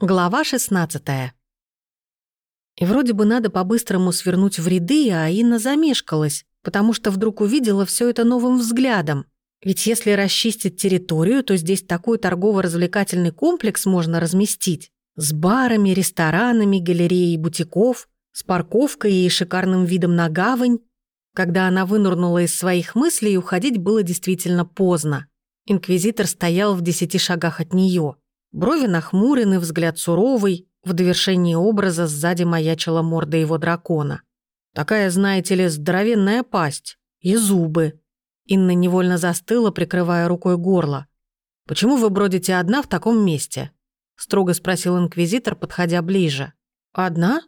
Глава 16 И вроде бы надо по-быстрому свернуть в ряды, а Инна замешкалась, потому что вдруг увидела все это новым взглядом. Ведь если расчистить территорию, то здесь такой торгово-развлекательный комплекс можно разместить. С барами, ресторанами, галереей бутиков, с парковкой и шикарным видом на гавань. Когда она вынырнула из своих мыслей, уходить было действительно поздно. Инквизитор стоял в десяти шагах от нее. Брови нахмурены, взгляд суровый, в довершении образа сзади маячила морда его дракона. Такая, знаете ли, здоровенная пасть. И зубы. Инна невольно застыла, прикрывая рукой горло. «Почему вы бродите одна в таком месте?» строго спросил инквизитор, подходя ближе. «Одна?»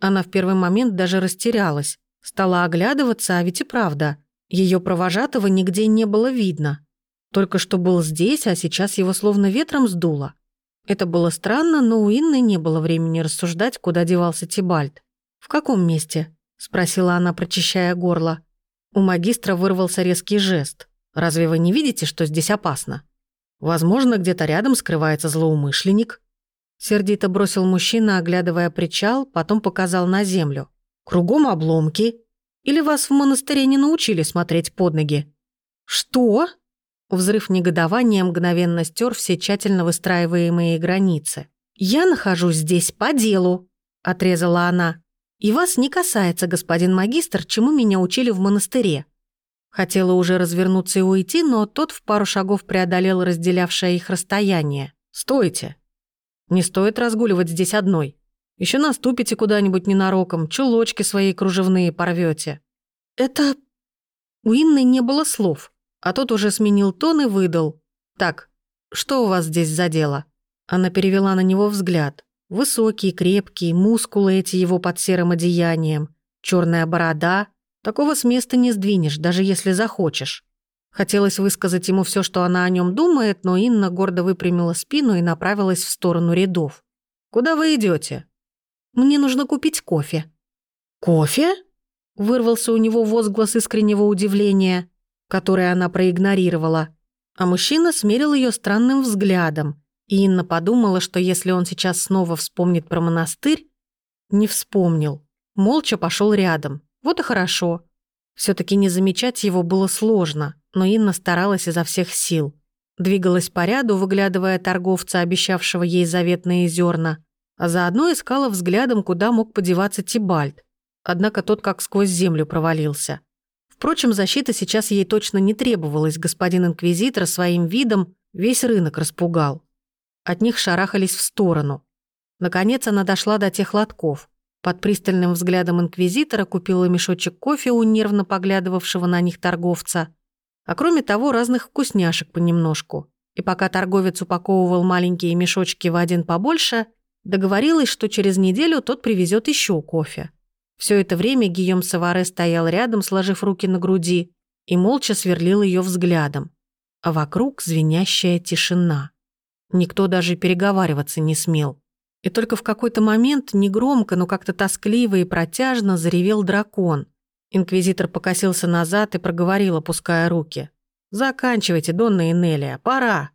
Она в первый момент даже растерялась. Стала оглядываться, а ведь и правда. Ее провожатого нигде не было видно. Только что был здесь, а сейчас его словно ветром сдуло. Это было странно, но у Инны не было времени рассуждать, куда девался Тибальд. «В каком месте?» — спросила она, прочищая горло. У магистра вырвался резкий жест. «Разве вы не видите, что здесь опасно? Возможно, где-то рядом скрывается злоумышленник». Сердито бросил мужчина, оглядывая причал, потом показал на землю. «Кругом обломки. Или вас в монастыре не научили смотреть под ноги?» «Что?» Взрыв негодования мгновенно стер все тщательно выстраиваемые границы. «Я нахожусь здесь по делу», — отрезала она. «И вас не касается, господин магистр, чему меня учили в монастыре». Хотела уже развернуться и уйти, но тот в пару шагов преодолел разделявшее их расстояние. «Стойте! Не стоит разгуливать здесь одной. Еще наступите куда-нибудь ненароком, чулочки свои кружевные порвете. «Это...» У Инны не было слов. А тот уже сменил тон и выдал. «Так, что у вас здесь за дело?» Она перевела на него взгляд. Высокий, крепкий, мускулы эти его под серым одеянием, черная борода. Такого с места не сдвинешь, даже если захочешь. Хотелось высказать ему все, что она о нем думает, но Инна гордо выпрямила спину и направилась в сторону рядов. «Куда вы идете? «Мне нужно купить кофе». «Кофе?» — вырвался у него возглас искреннего удивления которые она проигнорировала. А мужчина смерил ее странным взглядом, и Инна подумала, что если он сейчас снова вспомнит про монастырь, не вспомнил. Молча пошел рядом. Вот и хорошо. все таки не замечать его было сложно, но Инна старалась изо всех сил. Двигалась по ряду, выглядывая торговца, обещавшего ей заветные зерна, а заодно искала взглядом, куда мог подеваться Тибальд. Однако тот как сквозь землю провалился. Впрочем, защита сейчас ей точно не требовалась, господин инквизитор своим видом весь рынок распугал. От них шарахались в сторону. Наконец она дошла до тех лотков. Под пристальным взглядом инквизитора купила мешочек кофе у нервно поглядывавшего на них торговца. А кроме того, разных вкусняшек понемножку. И пока торговец упаковывал маленькие мешочки в один побольше, договорилась, что через неделю тот привезет еще кофе. Все это время Гийом Саваре стоял рядом, сложив руки на груди, и молча сверлил ее взглядом. А вокруг звенящая тишина. Никто даже переговариваться не смел. И только в какой-то момент, негромко, но как-то тоскливо и протяжно, заревел дракон. Инквизитор покосился назад и проговорил, опуская руки. «Заканчивайте, Донна Инелия, пора!»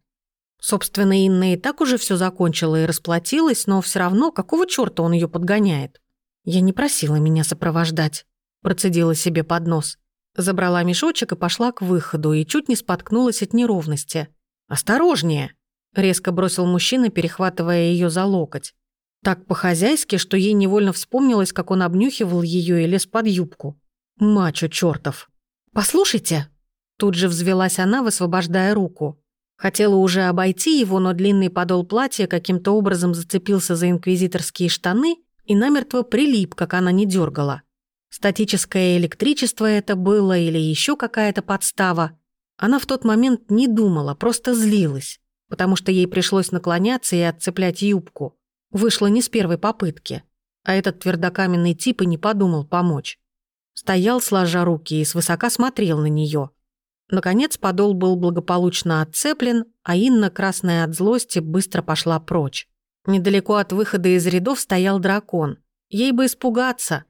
Собственно, Инна и так уже все закончила и расплатилась, но все равно какого черта он ее подгоняет? «Я не просила меня сопровождать», — процедила себе под нос. Забрала мешочек и пошла к выходу, и чуть не споткнулась от неровности. «Осторожнее!» — резко бросил мужчина, перехватывая ее за локоть. Так по-хозяйски, что ей невольно вспомнилось, как он обнюхивал ее и лез под юбку. «Мачо чертов!» «Послушайте!» Тут же взвелась она, высвобождая руку. Хотела уже обойти его, но длинный подол платья каким-то образом зацепился за инквизиторские штаны и намертво прилип, как она не дергала. Статическое электричество это было или еще какая-то подстава. Она в тот момент не думала, просто злилась, потому что ей пришлось наклоняться и отцеплять юбку. Вышло не с первой попытки, а этот твердокаменный тип и не подумал помочь. Стоял, сложа руки, и свысока смотрел на нее. Наконец подол был благополучно отцеплен, а Инна, красная от злости, быстро пошла прочь. Недалеко от выхода из рядов стоял дракон. Ей бы испугаться.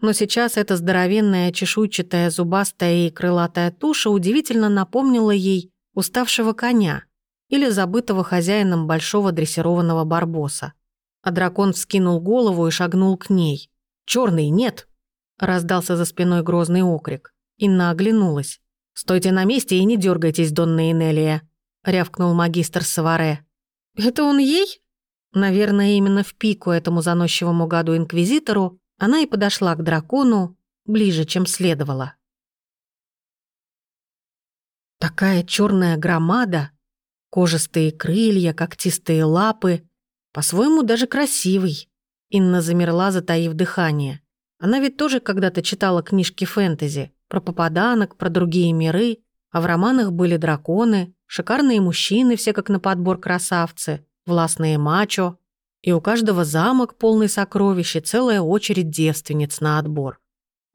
Но сейчас эта здоровенная, чешуйчатая, зубастая и крылатая туша удивительно напомнила ей уставшего коня или забытого хозяином большого дрессированного барбоса. А дракон вскинул голову и шагнул к ней. «Чёрный, нет!» Раздался за спиной грозный окрик. Инна оглянулась. «Стойте на месте и не дергайтесь, Донна Инелия», — рявкнул магистр Саваре. «Это он ей?» Наверное, именно в пику этому заносчивому гаду-инквизитору она и подошла к дракону ближе, чем следовало. Такая черная громада, кожистые крылья, когтистые лапы, по-своему даже красивый. Инна замерла, затаив дыхание. Она ведь тоже когда-то читала книжки фэнтези про попаданок, про другие миры, а в романах были драконы, шикарные мужчины, все как на подбор красавцы, властные мачо, и у каждого замок полный сокровищ и целая очередь девственниц на отбор.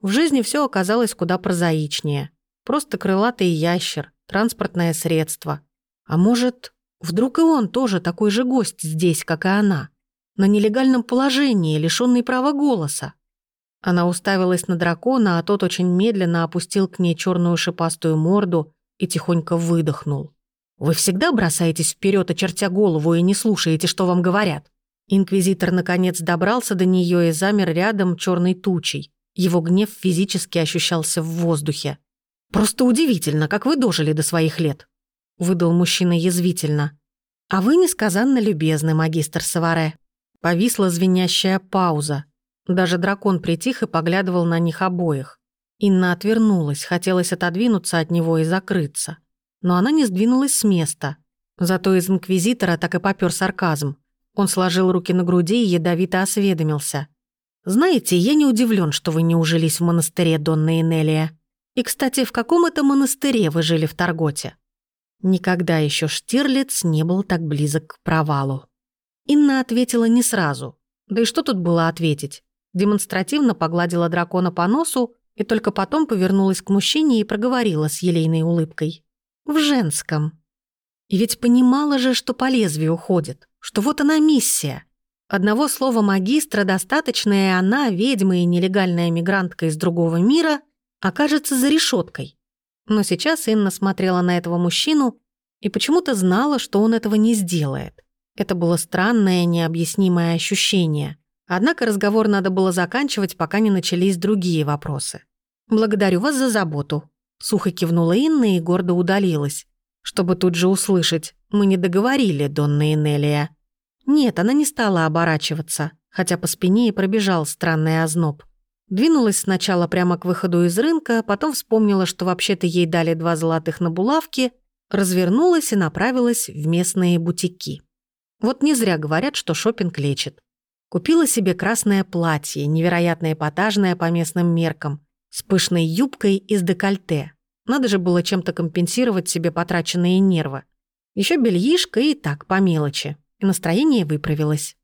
В жизни все оказалось куда прозаичнее. Просто крылатый ящер, транспортное средство. А может, вдруг и он тоже такой же гость здесь, как и она, на нелегальном положении, лишённый права голоса? Она уставилась на дракона, а тот очень медленно опустил к ней черную шипастую морду и тихонько выдохнул. «Вы всегда бросаетесь вперед, очертя голову, и не слушаете, что вам говорят?» Инквизитор наконец добрался до нее и замер рядом черной тучей. Его гнев физически ощущался в воздухе. «Просто удивительно, как вы дожили до своих лет», — выдал мужчина язвительно. «А вы несказанно любезны, магистр Саваре». Повисла звенящая пауза. Даже дракон притих и поглядывал на них обоих. Инна отвернулась, хотелось отодвинуться от него и закрыться. Но она не сдвинулась с места. Зато из Инквизитора так и попёр сарказм. Он сложил руки на груди и ядовито осведомился. «Знаете, я не удивлен, что вы не ужились в монастыре, Донна Энелия. И, кстати, в каком это монастыре вы жили в Тарготе?» Никогда еще Штирлиц не был так близок к провалу. Инна ответила не сразу. Да и что тут было ответить? демонстративно погладила дракона по носу и только потом повернулась к мужчине и проговорила с елейной улыбкой. «В женском». И ведь понимала же, что по лезвию уходит, что вот она миссия. Одного слова магистра достаточно, и она, ведьма и нелегальная мигрантка из другого мира, окажется за решеткой. Но сейчас Инна смотрела на этого мужчину и почему-то знала, что он этого не сделает. Это было странное, необъяснимое ощущение. Однако разговор надо было заканчивать, пока не начались другие вопросы. «Благодарю вас за заботу», — сухо кивнула Инна и гордо удалилась, чтобы тут же услышать «Мы не договорили, Донна Энелия». Нет, она не стала оборачиваться, хотя по спине и пробежал странный озноб. Двинулась сначала прямо к выходу из рынка, потом вспомнила, что вообще-то ей дали два золотых на булавки, развернулась и направилась в местные бутики. Вот не зря говорят, что шопинг лечит. Купила себе красное платье, невероятно эпатажное по местным меркам, с пышной юбкой из декольте. Надо же было чем-то компенсировать себе потраченные нервы. Еще бельишко и так, по мелочи. И настроение выправилось.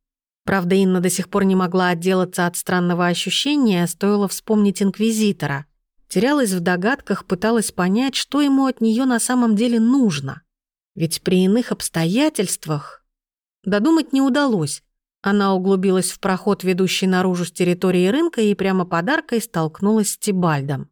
Правда, Инна до сих пор не могла отделаться от странного ощущения, стоило вспомнить Инквизитора. Терялась в догадках, пыталась понять, что ему от нее на самом деле нужно. Ведь при иных обстоятельствах... Додумать не удалось, она углубилась в проход, ведущий наружу с территории рынка, и прямо под аркой столкнулась с Тибальдом.